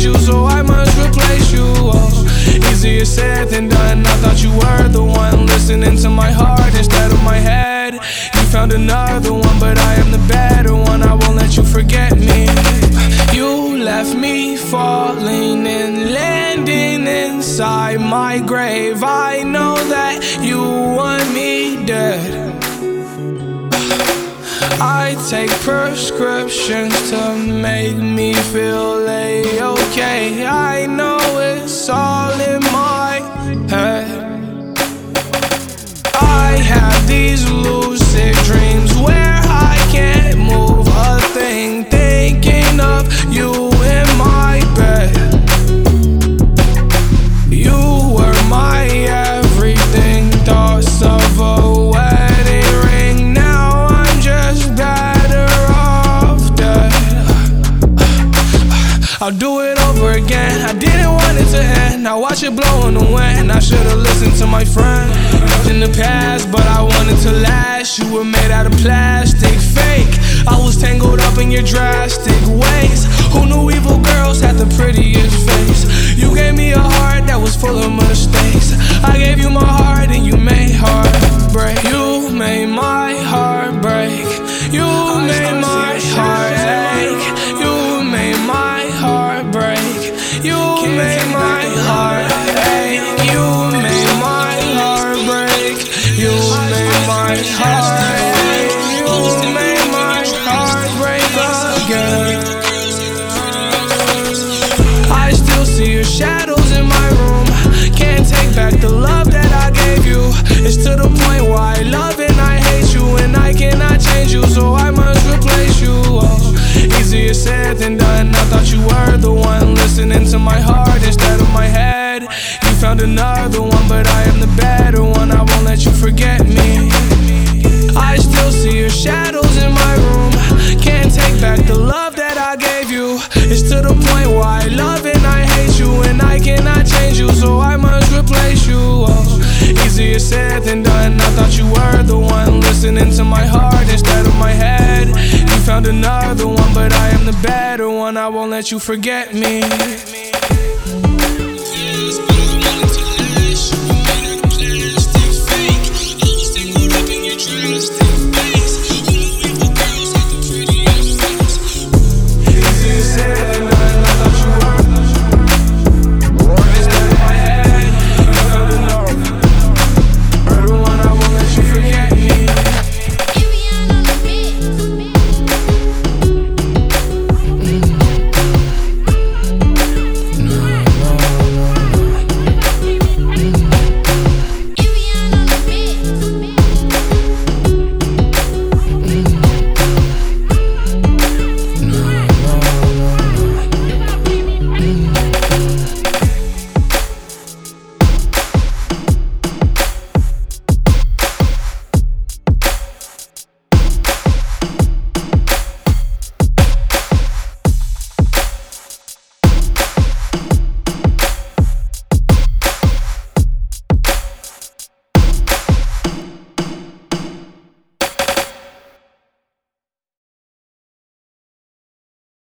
change you, so I must replace you. Oh, easier said than done. I thought you were the one listening to my heart instead of my head. You found another one, but I am the better one. I won't let you forget me. You left me falling and landing inside my grave. I know that you want me dead. I take prescriptions to make me feel a okay. I know it's all in my end. Now watch it blow in the wind. I should've listened to my friend in the past, but I wanted to last. You were made out of plastic, fake. I was tangled up in your drastic ways. Who knew evil girls had the prettiest face? You gave me a heart that was full of mistakes. I gave you my heart and you made heart break. You made my heart break. You made my heart ache. You made my heart break. You made my heart my heart. You made my heart break again. I still see your shadows in my room. Can't take back the love that I gave you. It's to the point where I love and I hate you, and I cannot change you, so I must replace you. Oh, easier said than done. I thought you were the one listening to my heart instead of my head. You found another one, said than done. I thought you were the one listening to my heart instead of my head. You found another one, but I am the better one. I won't let you forget me.